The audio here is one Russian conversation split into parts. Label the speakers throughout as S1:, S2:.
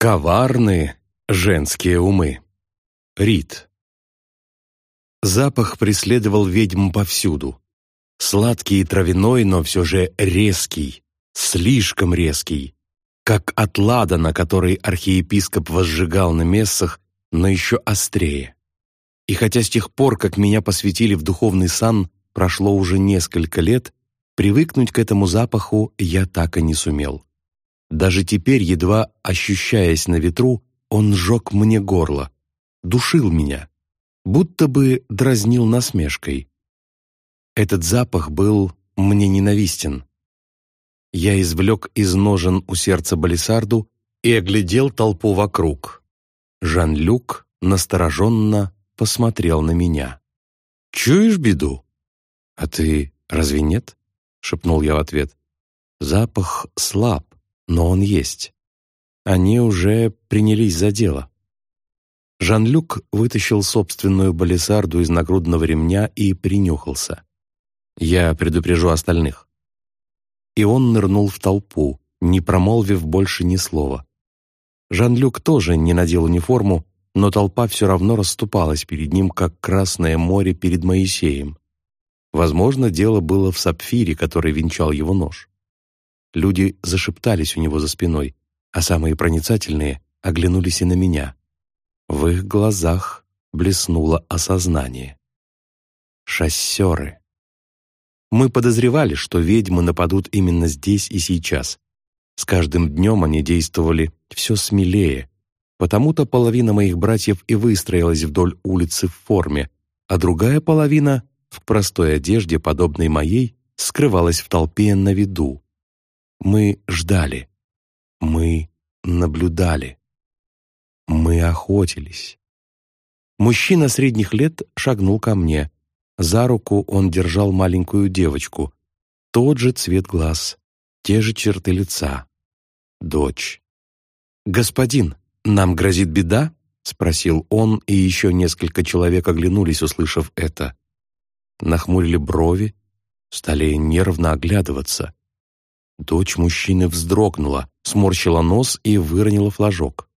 S1: Коварные женские умы. Рит. Запах преследовал ведьм повсюду. Сладкий и травяной, но все же резкий, слишком резкий. Как от ладана, который архиепископ возжигал на мессах, но еще острее. И хотя с тех пор, как меня посвятили в духовный сан, прошло уже несколько лет, привыкнуть к этому запаху я так и не сумел. Даже теперь, едва ощущаясь на ветру, он сжег мне горло, душил меня, будто бы дразнил насмешкой. Этот запах был мне ненавистен. Я извлек из ножен у сердца балисарду и оглядел толпу вокруг. Жан-Люк настороженно посмотрел на меня. «Чуешь беду?» «А ты разве нет?» — шепнул я в ответ. «Запах слаб, но он есть. Они уже принялись за дело. Жан-Люк вытащил собственную балисарду из нагрудного ремня и принюхался. «Я предупрежу остальных». И он нырнул в толпу, не промолвив больше ни слова. Жан-Люк тоже не надел униформу, но толпа все равно расступалась перед ним, как Красное море перед Моисеем. Возможно, дело было в сапфире, который венчал его нож. Люди зашептались у него за спиной, а самые проницательные оглянулись и на меня. В их глазах блеснуло осознание. Шассеры. Мы подозревали, что ведьмы нападут именно здесь и сейчас. С каждым днем они действовали все смелее, потому-то половина моих братьев и выстроилась вдоль улицы в форме, а другая половина, в простой одежде, подобной моей, скрывалась в толпе на виду. Мы ждали. Мы наблюдали. Мы охотились. Мужчина средних лет шагнул ко мне. За руку он держал маленькую девочку. Тот же цвет глаз, те же черты лица. Дочь. «Господин, нам грозит беда?» — спросил он, и еще несколько человек оглянулись, услышав это. Нахмурили брови, стали нервно оглядываться. Дочь мужчины вздрогнула, сморщила нос и выронила флажок.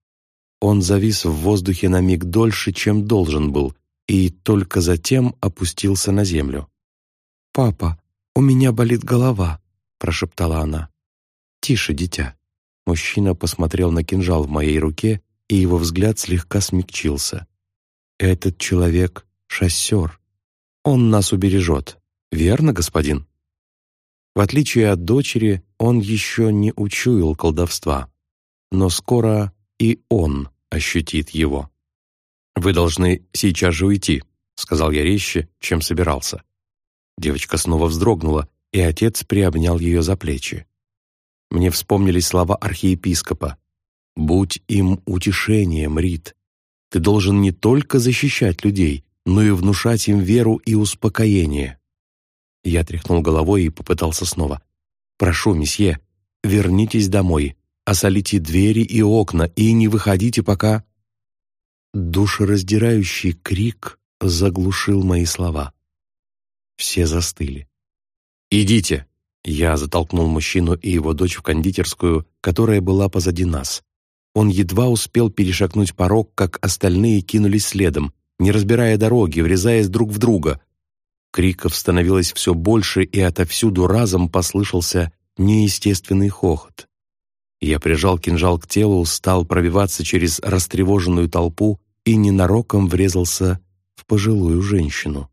S1: Он завис в воздухе на миг дольше, чем должен был, и только затем опустился на землю. «Папа, у меня болит голова», — прошептала она. «Тише, дитя». Мужчина посмотрел на кинжал в моей руке, и его взгляд слегка смягчился. «Этот человек — шоссер. Он нас убережет. Верно, господин?» В отличие от дочери, он еще не учуял колдовства. Но скоро и он ощутит его. «Вы должны сейчас же уйти», — сказал я резче, чем собирался. Девочка снова вздрогнула, и отец приобнял ее за плечи. Мне вспомнились слова архиепископа. «Будь им утешением, Рит. Ты должен не только защищать людей, но и внушать им веру и успокоение. Я тряхнул головой и попытался снова. «Прошу, месье, вернитесь домой, осолите двери и окна и не выходите пока...» Душераздирающий крик заглушил мои слова. Все застыли. «Идите!» Я затолкнул мужчину и его дочь в кондитерскую, которая была позади нас. Он едва успел перешагнуть порог, как остальные кинулись следом, не разбирая дороги, врезаясь друг в друга. Криков становилось все больше, и отовсюду разом послышался неестественный хохот. Я прижал кинжал к телу, стал пробиваться через растревоженную толпу и ненароком врезался в пожилую женщину.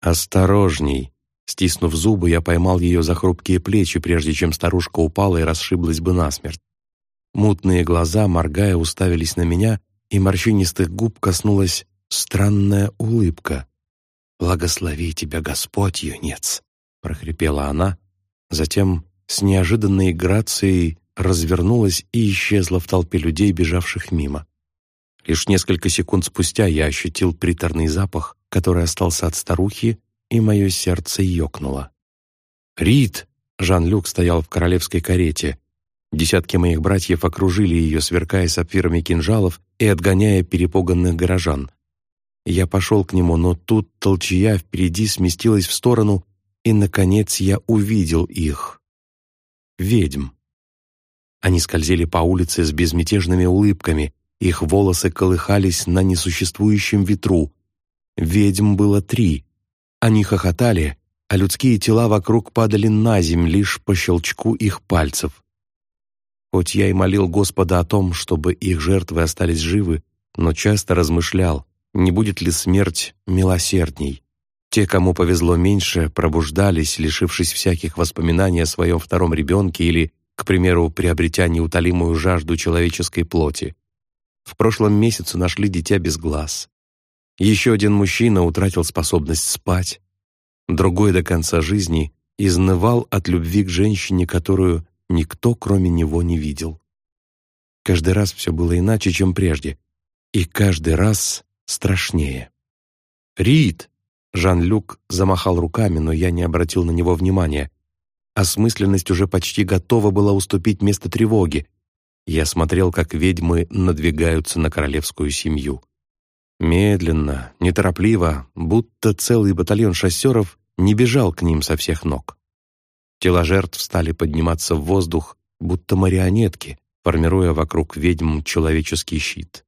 S1: «Осторожней!» Стиснув зубы, я поймал ее за хрупкие плечи, прежде чем старушка упала и расшиблась бы насмерть. Мутные глаза, моргая, уставились на меня, и морщинистых губ коснулась странная улыбка. «Благослови тебя Господь, юнец!» — прохрипела она, затем с неожиданной грацией развернулась и исчезла в толпе людей, бежавших мимо. Лишь несколько секунд спустя я ощутил приторный запах, который остался от старухи, и мое сердце ёкнуло. «Рит!» — Жан-Люк стоял в королевской карете. Десятки моих братьев окружили ее, сверкая сапфирами кинжалов и отгоняя перепуганных горожан. Я пошел к нему, но тут толчья впереди сместилась в сторону, и, наконец, я увидел их. Ведьм. Они скользили по улице с безмятежными улыбками, их волосы колыхались на несуществующем ветру. Ведьм было три. Они хохотали, а людские тела вокруг падали на земь лишь по щелчку их пальцев. Хоть я и молил Господа о том, чтобы их жертвы остались живы, но часто размышлял, не будет ли смерть милосердней. Те, кому повезло меньше, пробуждались, лишившись всяких воспоминаний о своем втором ребенке или, к примеру, приобретя неутолимую жажду человеческой плоти. В прошлом месяце нашли дитя без глаз. Еще один мужчина утратил способность спать. Другой до конца жизни изнывал от любви к женщине, которую никто, кроме него, не видел. Каждый раз все было иначе, чем прежде, и каждый раз страшнее. «Рид!» Жан-Люк замахал руками, но я не обратил на него внимания. Осмысленность уже почти готова была уступить место тревоги. Я смотрел, как ведьмы надвигаются на королевскую семью. Медленно, неторопливо, будто целый батальон шоссеров не бежал к ним со всех ног. Тела жертв стали подниматься в воздух, будто марионетки, формируя вокруг ведьм человеческий щит.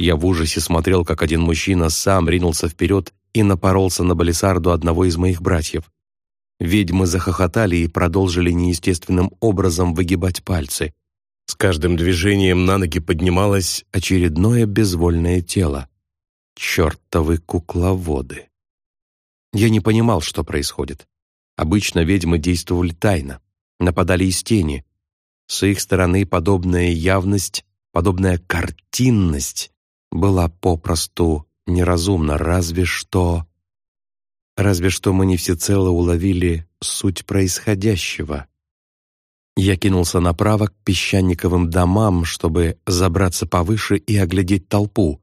S1: Я в ужасе смотрел, как один мужчина сам ринулся вперед и напоролся на балисарду одного из моих братьев. Ведьмы захохотали и продолжили неестественным образом выгибать пальцы. С каждым движением на ноги поднималось очередное безвольное тело. Чертовы кукловоды! Я не понимал, что происходит. Обычно ведьмы действовали тайно, нападали из тени. С их стороны подобная явность, подобная картинность была попросту неразумна, разве что... Разве что мы не всецело уловили суть происходящего. Я кинулся направо к песчаниковым домам, чтобы забраться повыше и оглядеть толпу.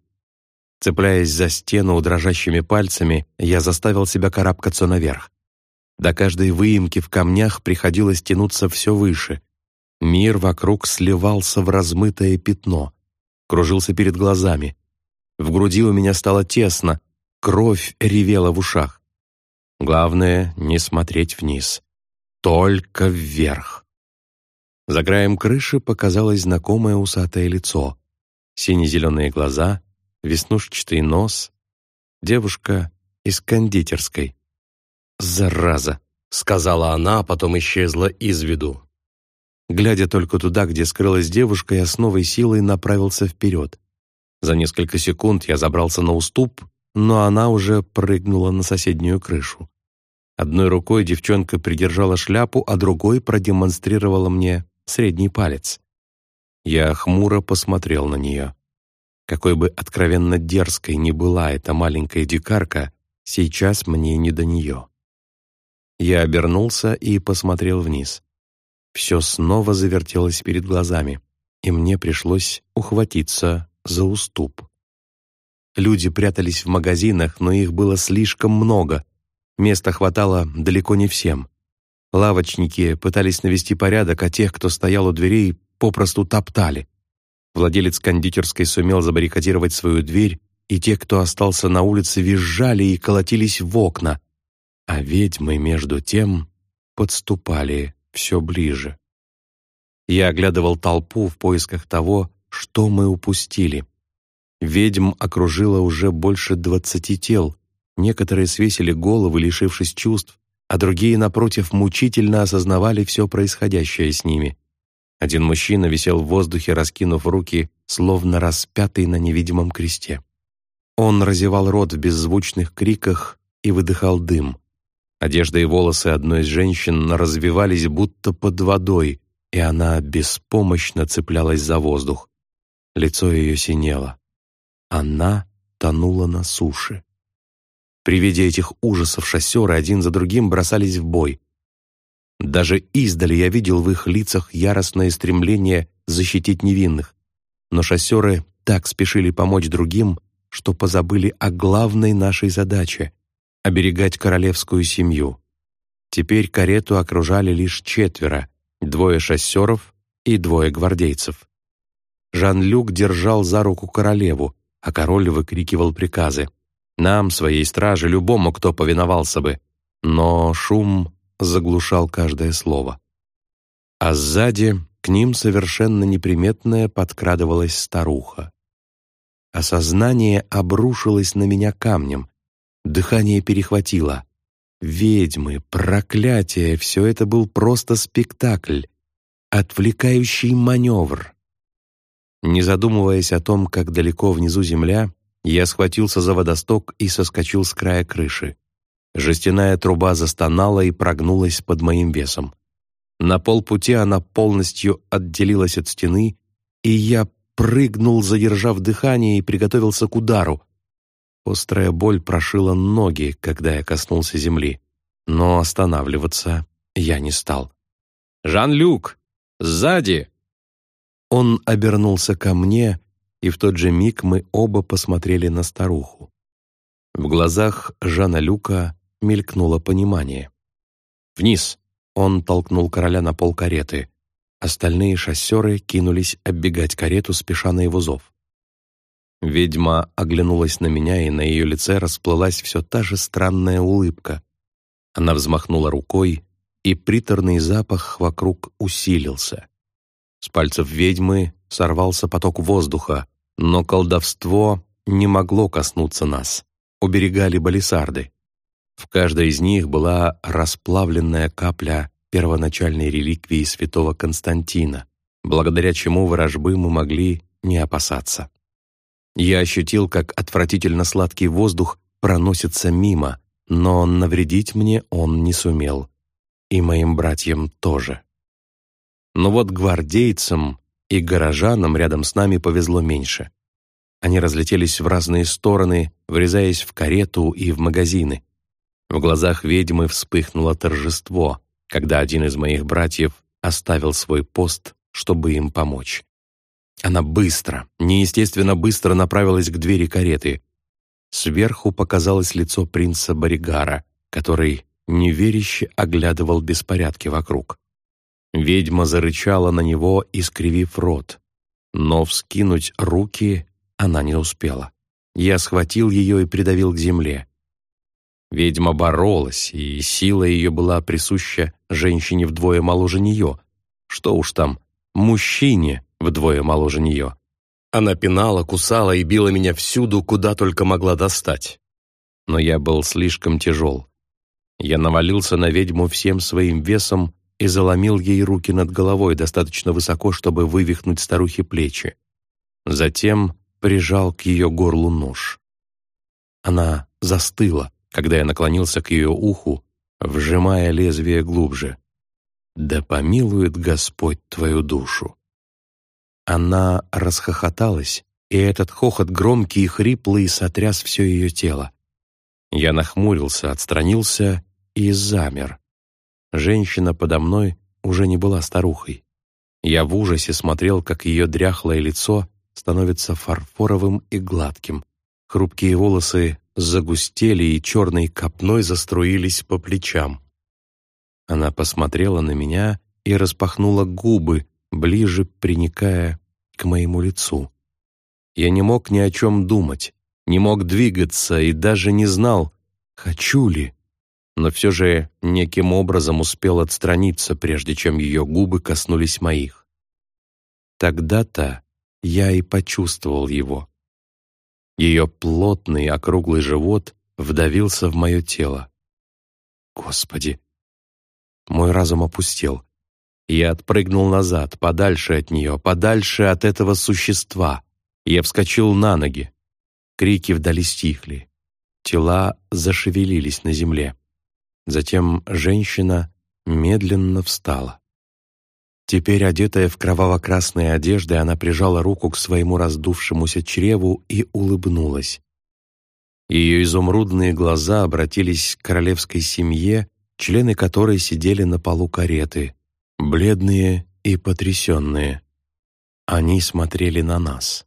S1: Цепляясь за стену дрожащими пальцами, я заставил себя карабкаться наверх. До каждой выемки в камнях приходилось тянуться все выше. Мир вокруг сливался в размытое пятно, кружился перед глазами. В груди у меня стало тесно, кровь ревела в ушах. Главное — не смотреть вниз. Только вверх. За краем крыши показалось знакомое усатое лицо. Сине-зеленые глаза, веснушчатый нос. Девушка из кондитерской. «Зараза!» — сказала она, а потом исчезла из виду. Глядя только туда, где скрылась девушка, я с новой силой направился вперед. За несколько секунд я забрался на уступ, но она уже прыгнула на соседнюю крышу. Одной рукой девчонка придержала шляпу, а другой продемонстрировала мне средний палец. Я хмуро посмотрел на нее. Какой бы откровенно дерзкой ни была эта маленькая дикарка, сейчас мне не до нее. Я обернулся и посмотрел вниз. Все снова завертелось перед глазами, и мне пришлось ухватиться за уступ. Люди прятались в магазинах, но их было слишком много. Места хватало далеко не всем. Лавочники пытались навести порядок, а тех, кто стоял у дверей, попросту топтали. Владелец кондитерской сумел забаррикадировать свою дверь, и те, кто остался на улице, визжали и колотились в окна, а ведьмы, между тем, подступали все ближе. Я оглядывал толпу в поисках того, что мы упустили. Ведьм окружило уже больше двадцати тел, некоторые свесили головы, лишившись чувств, а другие, напротив, мучительно осознавали все происходящее с ними. Один мужчина висел в воздухе, раскинув руки, словно распятый на невидимом кресте. Он разевал рот в беззвучных криках и выдыхал дым. Одежда и волосы одной из женщин развивались будто под водой, и она беспомощно цеплялась за воздух. Лицо ее синело. Она тонула на суше. При виде этих ужасов шоссеры один за другим бросались в бой. Даже издали я видел в их лицах яростное стремление защитить невинных. Но шоссеры так спешили помочь другим, что позабыли о главной нашей задаче оберегать королевскую семью. Теперь карету окружали лишь четверо, двое шоссеров и двое гвардейцев. Жан-Люк держал за руку королеву, а король выкрикивал приказы. Нам, своей страже, любому, кто повиновался бы. Но шум заглушал каждое слово. А сзади К ним совершенно неприметная подкрадывалась старуха. Осознание обрушилось на меня камнем. Дыхание перехватило. Ведьмы, проклятие, все это был просто спектакль, отвлекающий маневр. Не задумываясь о том, как далеко внизу земля, я схватился за водосток и соскочил с края крыши. Жестяная труба застонала и прогнулась под моим весом. На полпути она полностью отделилась от стены, и я прыгнул, задержав дыхание, и приготовился к удару. Острая боль прошила ноги, когда я коснулся земли, но останавливаться я не стал. «Жан-Люк! Сзади!» Он обернулся ко мне, и в тот же миг мы оба посмотрели на старуху. В глазах Жана Люка мелькнуло понимание. «Вниз!» — он толкнул короля на пол кареты. Остальные шоссеры кинулись оббегать карету, спеша на его зов. Ведьма оглянулась на меня, и на ее лице расплылась все та же странная улыбка. Она взмахнула рукой, и приторный запах вокруг усилился. С пальцев ведьмы сорвался поток воздуха, но колдовство не могло коснуться нас. Уберегали балисарды. В каждой из них была расплавленная капля первоначальной реликвии святого Константина, благодаря чему ворожбы мы могли не опасаться. Я ощутил, как отвратительно сладкий воздух проносится мимо, но навредить мне он не сумел. И моим братьям тоже. Но вот гвардейцам и горожанам рядом с нами повезло меньше. Они разлетелись в разные стороны, врезаясь в карету и в магазины. В глазах ведьмы вспыхнуло торжество, когда один из моих братьев оставил свой пост, чтобы им помочь. Она быстро, неестественно быстро направилась к двери кареты. Сверху показалось лицо принца Боригара, который неверяще оглядывал беспорядки вокруг. Ведьма зарычала на него, искривив рот. Но вскинуть руки она не успела. Я схватил ее и придавил к земле. Ведьма боролась, и сила ее была присуща женщине вдвое моложе нее. Что уж там, мужчине вдвое моложе нее. Она пинала, кусала и била меня всюду, куда только могла достать. Но я был слишком тяжел. Я навалился на ведьму всем своим весом и заломил ей руки над головой достаточно высоко, чтобы вывихнуть старухе плечи. Затем прижал к ее горлу нож. Она застыла, когда я наклонился к ее уху, вжимая лезвие глубже. «Да помилует Господь твою душу!» Она расхохоталась, и этот хохот громкий и хриплый сотряс все ее тело. Я нахмурился, отстранился и замер. Женщина подо мной уже не была старухой. Я в ужасе смотрел, как ее дряхлое лицо становится фарфоровым и гладким. Хрупкие волосы загустели и черной копной заструились по плечам. Она посмотрела на меня и распахнула губы, ближе приникая к моему лицу. Я не мог ни о чем думать, не мог двигаться и даже не знал, хочу ли но все же неким образом успел отстраниться, прежде чем ее губы коснулись моих. Тогда-то я и почувствовал его. Ее плотный округлый живот вдавился в мое тело. Господи! Мой разум опустел. Я отпрыгнул назад, подальше от нее, подальше от этого существа. Я вскочил на ноги. Крики вдали стихли. Тела зашевелились на земле. Затем женщина медленно встала. Теперь, одетая в кроваво-красные одежды, она прижала руку к своему раздувшемуся чреву и улыбнулась. Ее изумрудные глаза обратились к королевской семье, члены которой сидели на полу кареты, бледные и потрясенные. Они смотрели на нас.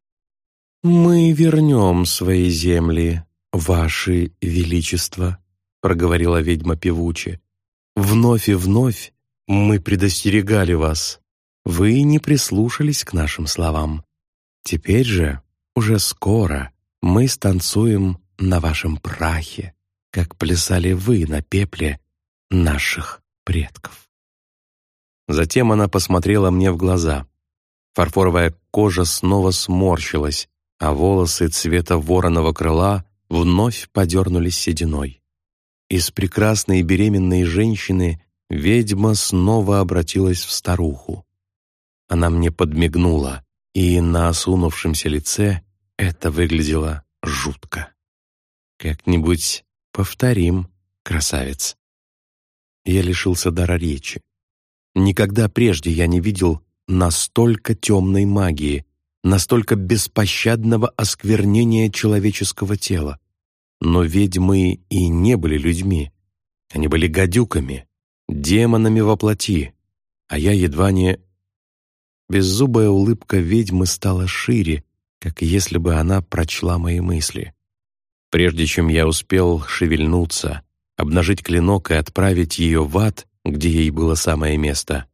S1: «Мы вернем свои земли, Ваше Величество», — проговорила ведьма певуче. «Вновь и вновь мы предостерегали вас. Вы не прислушались к нашим словам. Теперь же, уже скоро, мы станцуем на вашем прахе, как плясали вы на пепле наших предков». Затем она посмотрела мне в глаза. Фарфоровая кожа снова сморщилась, а волосы цвета вороного крыла вновь подернулись сединой. Из прекрасной беременной женщины ведьма снова обратилась в старуху. Она мне подмигнула, и на осунувшемся лице это выглядело жутко. «Как-нибудь повторим, красавец». Я лишился дара речи. Никогда прежде я не видел настолько темной магии, настолько беспощадного осквернения человеческого тела. Но ведьмы и не были людьми. Они были гадюками, демонами во плоти, а я едва не... Беззубая улыбка ведьмы стала шире, как если бы она прочла мои мысли. Прежде чем я успел шевельнуться, обнажить клинок и отправить ее в ад, где ей было самое место,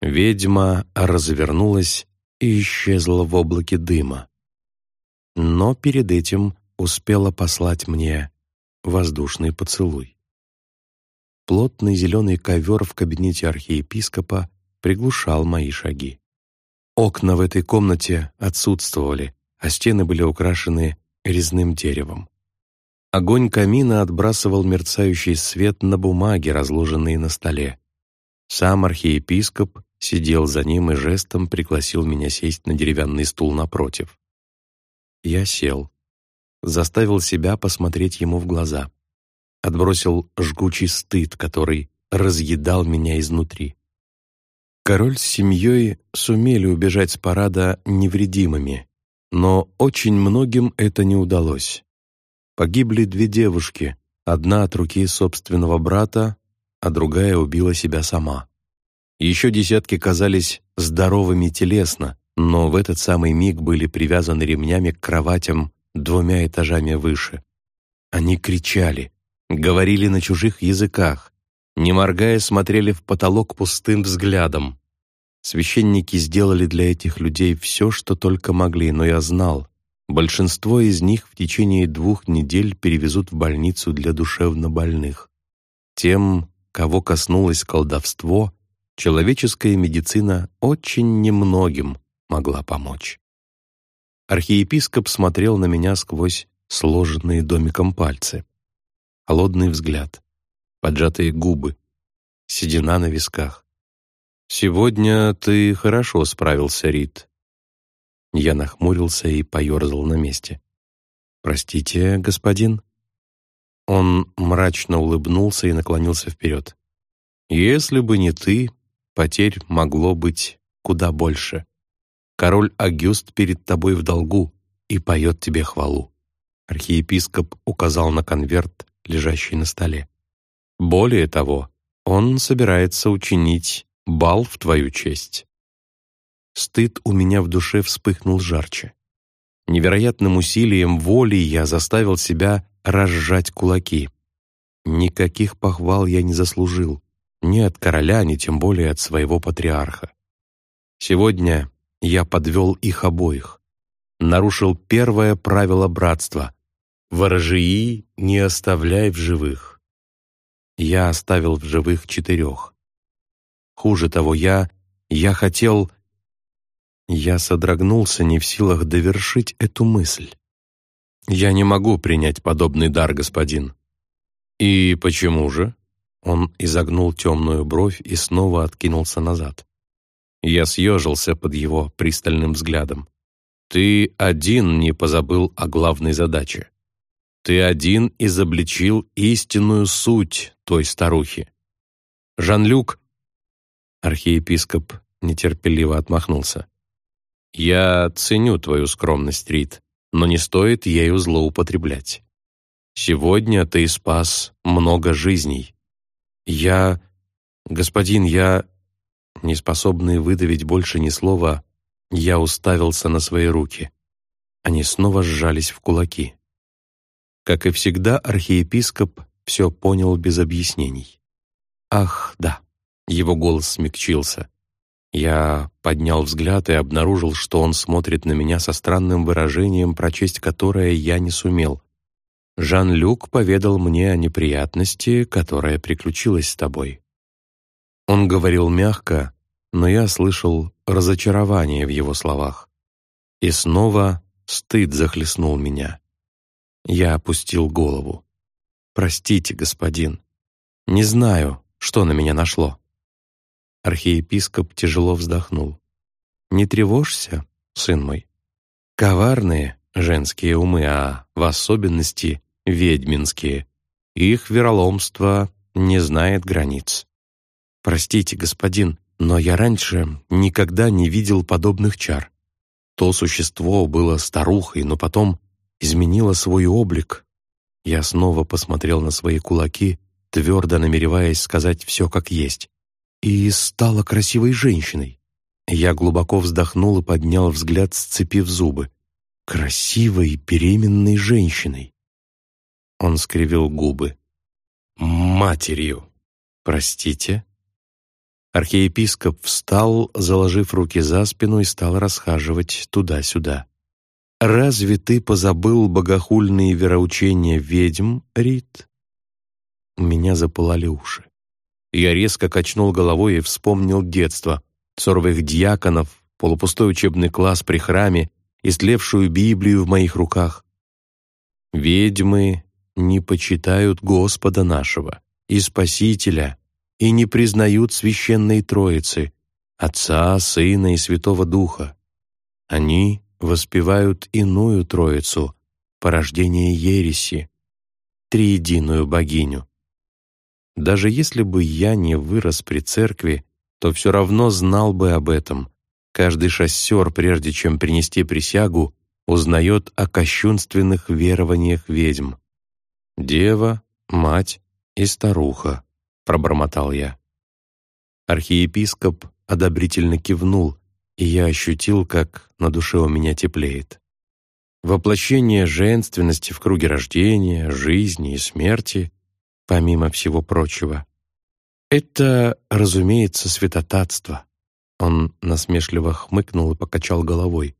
S1: ведьма развернулась и исчезла в облаке дыма. Но перед этим успела послать мне воздушный поцелуй. Плотный зеленый ковер в кабинете архиепископа приглушал мои шаги. Окна в этой комнате отсутствовали, а стены были украшены резным деревом. Огонь камина отбрасывал мерцающий свет на бумаге, разложенные на столе. Сам архиепископ сидел за ним и жестом пригласил меня сесть на деревянный стул напротив. Я сел, заставил себя посмотреть ему в глаза, отбросил жгучий стыд, который разъедал меня изнутри. Король с семьей сумели убежать с парада невредимыми, но очень многим это не удалось. Погибли две девушки, одна от руки собственного брата, а другая убила себя сама. Еще десятки казались здоровыми телесно, но в этот самый миг были привязаны ремнями к кроватям двумя этажами выше. Они кричали, говорили на чужих языках, не моргая смотрели в потолок пустым взглядом. Священники сделали для этих людей все, что только могли, но я знал, большинство из них в течение двух недель перевезут в больницу для душевнобольных. Тем, кого коснулось колдовство, человеческая медицина очень немногим могла помочь. Архиепископ смотрел на меня сквозь сложенные домиком пальцы. Холодный взгляд, поджатые губы, седина на висках. «Сегодня ты хорошо справился, Рид». Я нахмурился и поерзал на месте. «Простите, господин?» Он мрачно улыбнулся и наклонился вперед. «Если бы не ты, потерь могло быть куда больше. Король Агюст перед тобой в долгу и поет тебе хвалу». Архиепископ указал на конверт, лежащий на столе. «Более того, он собирается учинить бал в твою честь». Стыд у меня в душе вспыхнул жарче. Невероятным усилием воли я заставил себя разжать кулаки. Никаких похвал я не заслужил ни от короля, ни тем более от своего патриарха. Сегодня я подвел их обоих, нарушил первое правило братства — «Ворожии не оставляй в живых». Я оставил в живых четырех. Хуже того, я... я хотел... Я содрогнулся, не в силах довершить эту мысль. «Я не могу принять подобный дар, господин». «И почему же?» Он изогнул темную бровь и снова откинулся назад. Я съежился под его пристальным взглядом. «Ты один не позабыл о главной задаче. Ты один изобличил истинную суть той старухи. Жан-Люк...» Архиепископ нетерпеливо отмахнулся. «Я ценю твою скромность, Рид, но не стоит ею злоупотреблять. Сегодня ты спас много жизней. «Я... господин, я...» Неспособный выдавить больше ни слова, я уставился на свои руки. Они снова сжались в кулаки. Как и всегда, архиепископ все понял без объяснений. «Ах, да!» — его голос смягчился. Я поднял взгляд и обнаружил, что он смотрит на меня со странным выражением, прочесть которое я не сумел. Жан-Люк поведал мне о неприятности, которая приключилась с тобой. Он говорил мягко, но я слышал разочарование в его словах. И снова стыд захлестнул меня. Я опустил голову. «Простите, господин. Не знаю, что на меня нашло». Архиепископ тяжело вздохнул. «Не тревожься, сын мой. Коварные женские умы, а в особенности ведьминские. Их вероломство не знает границ. Простите, господин, но я раньше никогда не видел подобных чар. То существо было старухой, но потом изменило свой облик. Я снова посмотрел на свои кулаки, твердо намереваясь сказать все как есть, и стала красивой женщиной. Я глубоко вздохнул и поднял взгляд, сцепив зубы. Красивой беременной женщиной. Он скривил губы. «Матерью! Простите?» Архиепископ встал, заложив руки за спину и стал расхаживать туда-сюда. «Разве ты позабыл богохульные вероучения ведьм, Рит?» У меня запылали уши. Я резко качнул головой и вспомнил детство, суровых дьяконов, полупустой учебный класс при храме, истлевшую Библию в моих руках. Ведьмы не почитают Господа нашего и Спасителя и не признают священной Троицы, Отца, Сына и Святого Духа. Они воспевают иную Троицу, порождение ереси, триединую богиню. Даже если бы я не вырос при церкви, то все равно знал бы об этом. Каждый шоссер, прежде чем принести присягу, узнает о кощунственных верованиях ведьм. «Дева, мать и старуха», — пробормотал я. Архиепископ одобрительно кивнул, и я ощутил, как на душе у меня теплеет. Воплощение женственности в круге рождения, жизни и смерти, помимо всего прочего. Это, разумеется, святотатство. Он насмешливо хмыкнул и покачал головой,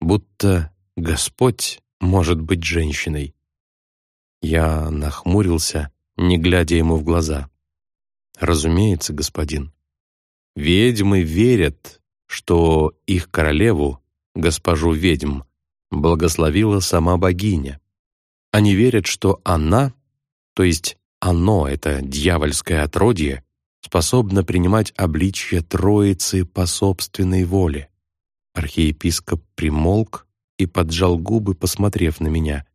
S1: будто Господь может быть женщиной. Я нахмурился, не глядя ему в глаза. «Разумеется, господин. Ведьмы верят, что их королеву, госпожу ведьм, благословила сама богиня. Они верят, что она, то есть оно, это дьявольское отродье, способно принимать обличье Троицы по собственной воле. Архиепископ примолк и поджал губы, посмотрев на меня.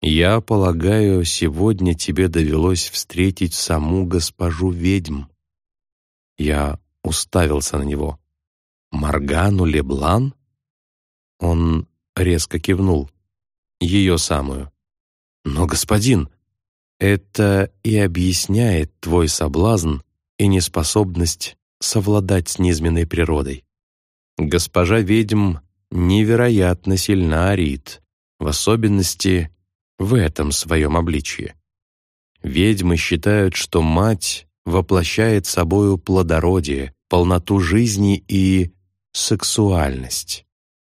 S1: «Я полагаю, сегодня тебе довелось встретить саму госпожу ведьм». Я уставился на него. «Маргану Леблан?» Он резко кивнул. «Ее самую». «Но, господин, это и объясняет твой соблазн и неспособность совладать с низменной природой. Госпожа ведьм невероятно сильна, Арит, в особенности в этом своем обличье. Ведьмы считают, что мать воплощает собою плодородие, полноту жизни и сексуальность.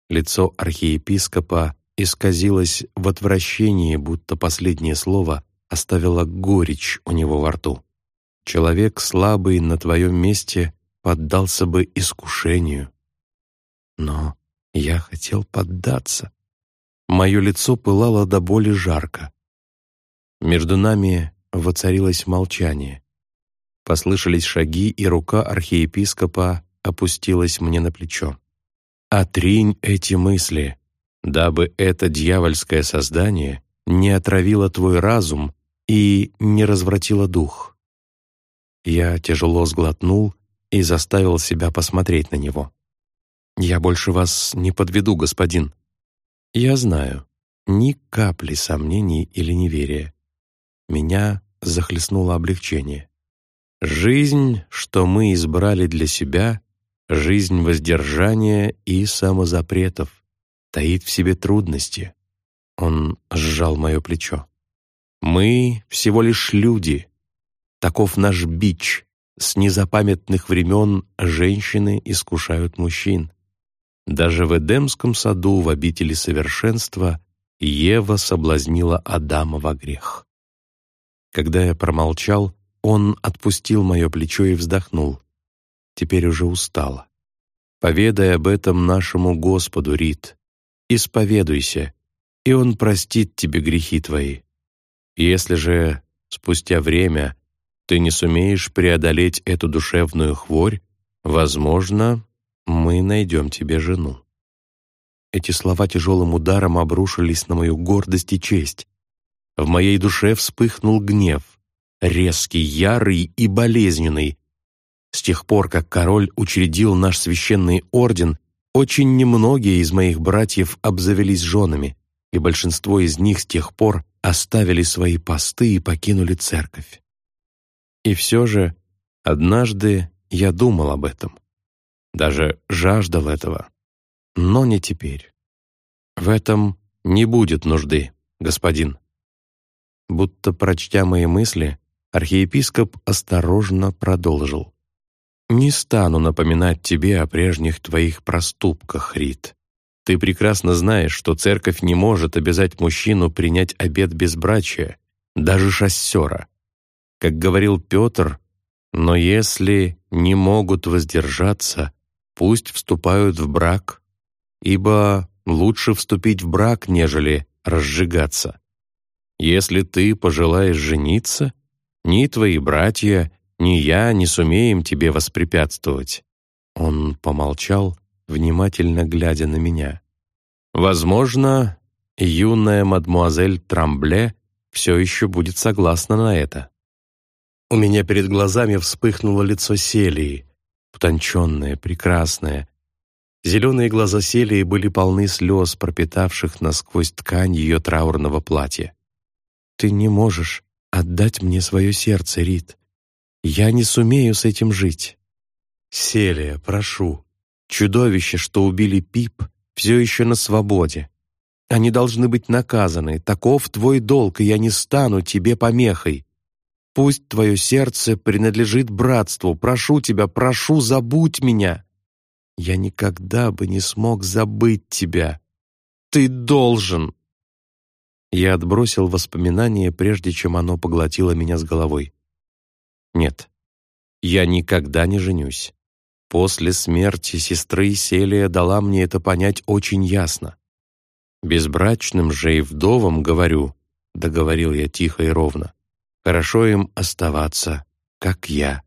S1: Лицо архиепископа исказилось в отвращении, будто последнее слово оставило горечь у него во рту. Человек слабый на твоем месте поддался бы искушению. Но я хотел поддаться. Мое лицо пылало до боли жарко. Между нами воцарилось молчание. Послышались шаги, и рука архиепископа опустилась мне на плечо. «Отринь эти мысли, дабы это дьявольское создание не отравило твой разум и не развратило дух». Я тяжело сглотнул и заставил себя посмотреть на него. «Я больше вас не подведу, господин». «Я знаю, ни капли сомнений или неверия. Меня захлестнуло облегчение. Жизнь, что мы избрали для себя, жизнь воздержания и самозапретов, таит в себе трудности. Он сжал мое плечо. Мы всего лишь люди. Таков наш бич. С незапамятных времен женщины искушают мужчин. Даже в Эдемском саду в обители совершенства Ева соблазнила Адама во грех. Когда я промолчал, он отпустил мое плечо и вздохнул. Теперь уже устало. Поведай об этом нашему Господу, Рит. Исповедуйся, и Он простит тебе грехи твои. Если же спустя время ты не сумеешь преодолеть эту душевную хворь, возможно, мы найдем тебе жену». Эти слова тяжелым ударом обрушились на мою гордость и честь. В моей душе вспыхнул гнев, резкий, ярый и болезненный. С тех пор, как король учредил наш священный орден, очень немногие из моих братьев обзавелись женами, и большинство из них с тех пор оставили свои посты и покинули церковь. И все же однажды я думал об этом. Даже жаждал этого. Но не теперь. В этом не будет нужды, господин. Будто прочтя мои мысли, архиепископ осторожно продолжил. «Не стану напоминать тебе о прежних твоих проступках, Рит. Ты прекрасно знаешь, что церковь не может обязать мужчину принять обет безбрачия, даже шассера. Как говорил Петр, но если не могут воздержаться, пусть вступают в брак, ибо лучше вступить в брак, нежели разжигаться. Если ты пожелаешь жениться, ни твои братья, ни я не сумеем тебе воспрепятствовать». Он помолчал, внимательно глядя на меня. «Возможно, юная мадмуазель Трамбле все еще будет согласна на это». У меня перед глазами вспыхнуло лицо Селии, утонченное, прекрасное. Зеленые глаза Селии были полны слез, пропитавших насквозь ткань ее траурного платья. «Ты не можешь отдать мне свое сердце, Рит. Я не сумею с этим жить». «Селия, прошу. Чудовище, что убили Пип, все еще на свободе. Они должны быть наказаны. Таков твой долг, и я не стану тебе помехой. Пусть твое сердце принадлежит братству. Прошу тебя, прошу, забудь меня. Я никогда бы не смог забыть тебя. Ты должен!» Я отбросил воспоминание, прежде чем оно поглотило меня с головой. «Нет, я никогда не женюсь. После смерти сестры Селия дала мне это понять очень ясно. Безбрачным же и вдовам говорю, — договорил я тихо и ровно, Хорошо им оставаться, как я.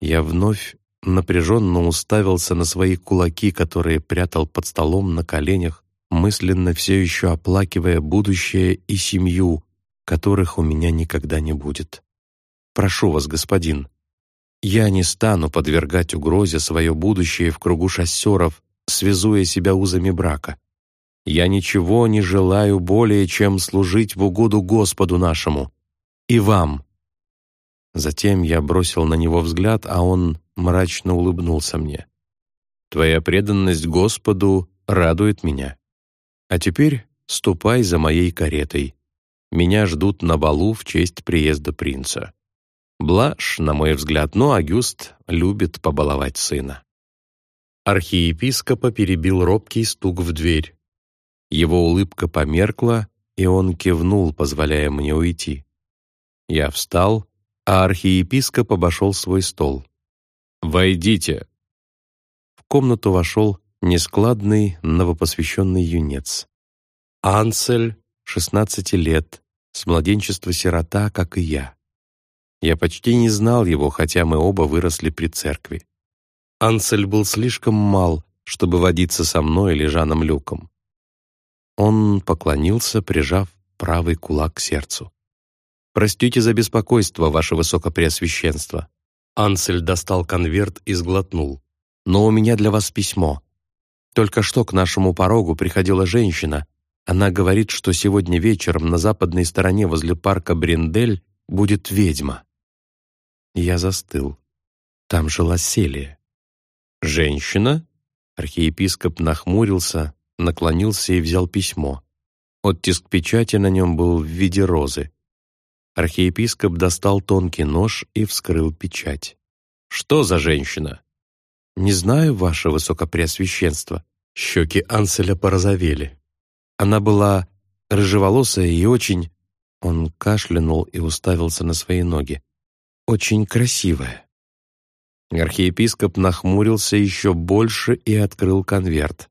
S1: Я вновь напряженно уставился на свои кулаки, которые прятал под столом на коленях, мысленно все еще оплакивая будущее и семью, которых у меня никогда не будет. Прошу вас, господин, я не стану подвергать угрозе свое будущее в кругу шоссеров, связуя себя узами брака. Я ничего не желаю более, чем служить в угоду Господу нашему и вам». Затем я бросил на него взгляд, а он мрачно улыбнулся мне. «Твоя преданность Господу радует меня. А теперь ступай за моей каретой. Меня ждут на балу в честь приезда принца». Блажь, на мой взгляд, но Агюст любит побаловать сына. Архиепископа перебил робкий стук в дверь. Его улыбка померкла, и он кивнул, позволяя мне уйти. Я встал, а архиепископ обошел свой стол. «Войдите!» В комнату вошел нескладный новопосвященный юнец. Ансель, 16 лет, с младенчества сирота, как и я. Я почти не знал его, хотя мы оба выросли при церкви. Ансель был слишком мал, чтобы водиться со мной или Жаном Люком. Он поклонился, прижав правый кулак к сердцу. «Простите за беспокойство, ваше высокопреосвященство». Ансель достал конверт и сглотнул. «Но у меня для вас письмо. Только что к нашему порогу приходила женщина. Она говорит, что сегодня вечером на западной стороне возле парка Бриндель будет ведьма». Я застыл. Там жила Селия. «Женщина?» Архиепископ нахмурился, наклонился и взял письмо. Оттиск печати на нем был в виде розы. Архиепископ достал тонкий нож и вскрыл печать. «Что за женщина?» «Не знаю, ваше высокопреосвященство». Щеки Анселя порозовели. Она была рыжеволосая и очень... Он кашлянул и уставился на свои ноги. «Очень красивая». Архиепископ нахмурился еще больше и открыл конверт.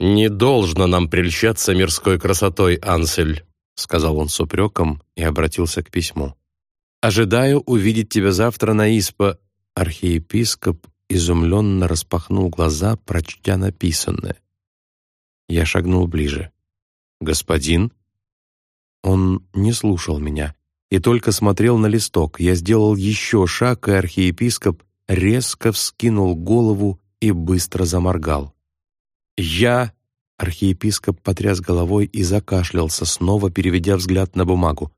S1: «Не должно нам прельщаться мирской красотой, Ансель», сказал он с упреком и обратился к письму. «Ожидаю увидеть тебя завтра на Испо». Архиепископ изумленно распахнул глаза, прочтя написанное. Я шагнул ближе. «Господин?» Он не слушал меня и только смотрел на листок. Я сделал еще шаг, и архиепископ резко вскинул голову и быстро заморгал. «Я...» — архиепископ потряс головой и закашлялся, снова переведя взгляд на бумагу.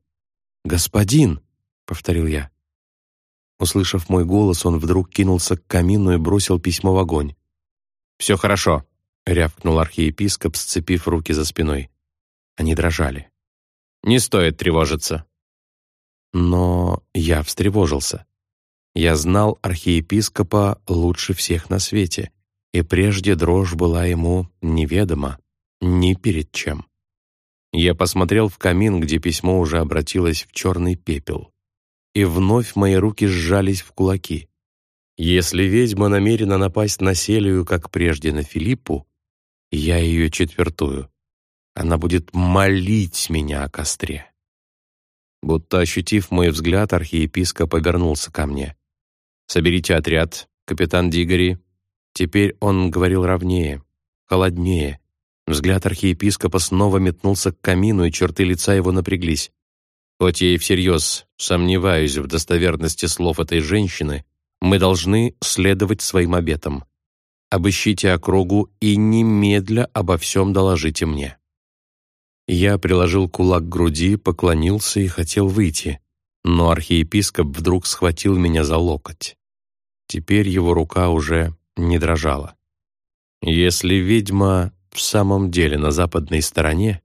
S1: «Господин!» — повторил я. Услышав мой голос, он вдруг кинулся к камину и бросил письмо в огонь. «Все хорошо», — рявкнул архиепископ, сцепив руки за спиной. Они дрожали. «Не стоит тревожиться». Но я встревожился. Я знал архиепископа лучше всех на свете, и прежде дрожь была ему неведома, ни перед чем. Я посмотрел в камин, где письмо уже обратилось в черный пепел. И вновь мои руки сжались в кулаки. Если ведьма намерена напасть на Селию, как прежде на Филиппу, я ее четвертую. Она будет молить меня о костре. Будто ощутив мой взгляд, архиепископ обернулся ко мне. «Соберите отряд, капитан Дигори». Теперь он говорил ровнее, холоднее. Взгляд архиепископа снова метнулся к камину, и черты лица его напряглись. Хоть я и всерьез сомневаюсь в достоверности слов этой женщины, мы должны следовать своим обетам. Обыщите округу и немедля обо всем доложите мне». Я приложил кулак к груди, поклонился и хотел выйти, но архиепископ вдруг схватил меня за локоть. Теперь его рука уже не дрожала. «Если ведьма в самом деле на западной стороне,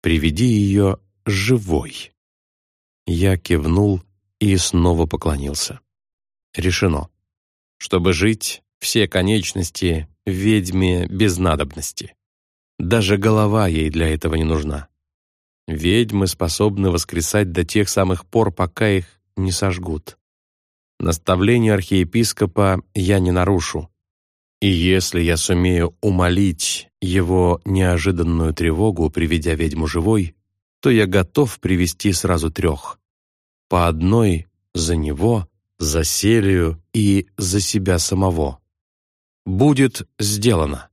S1: приведи ее живой». Я кивнул и снова поклонился. Решено. Чтобы жить, все конечности ведьме без надобности. Даже голова ей для этого не нужна. Ведьмы способны воскресать до тех самых пор, пока их не сожгут. Наставление архиепископа я не нарушу. И если я сумею умолить его неожиданную тревогу, приведя ведьму живой, то я готов привести сразу трех. По одной за него, за Селию и за себя самого. Будет сделано.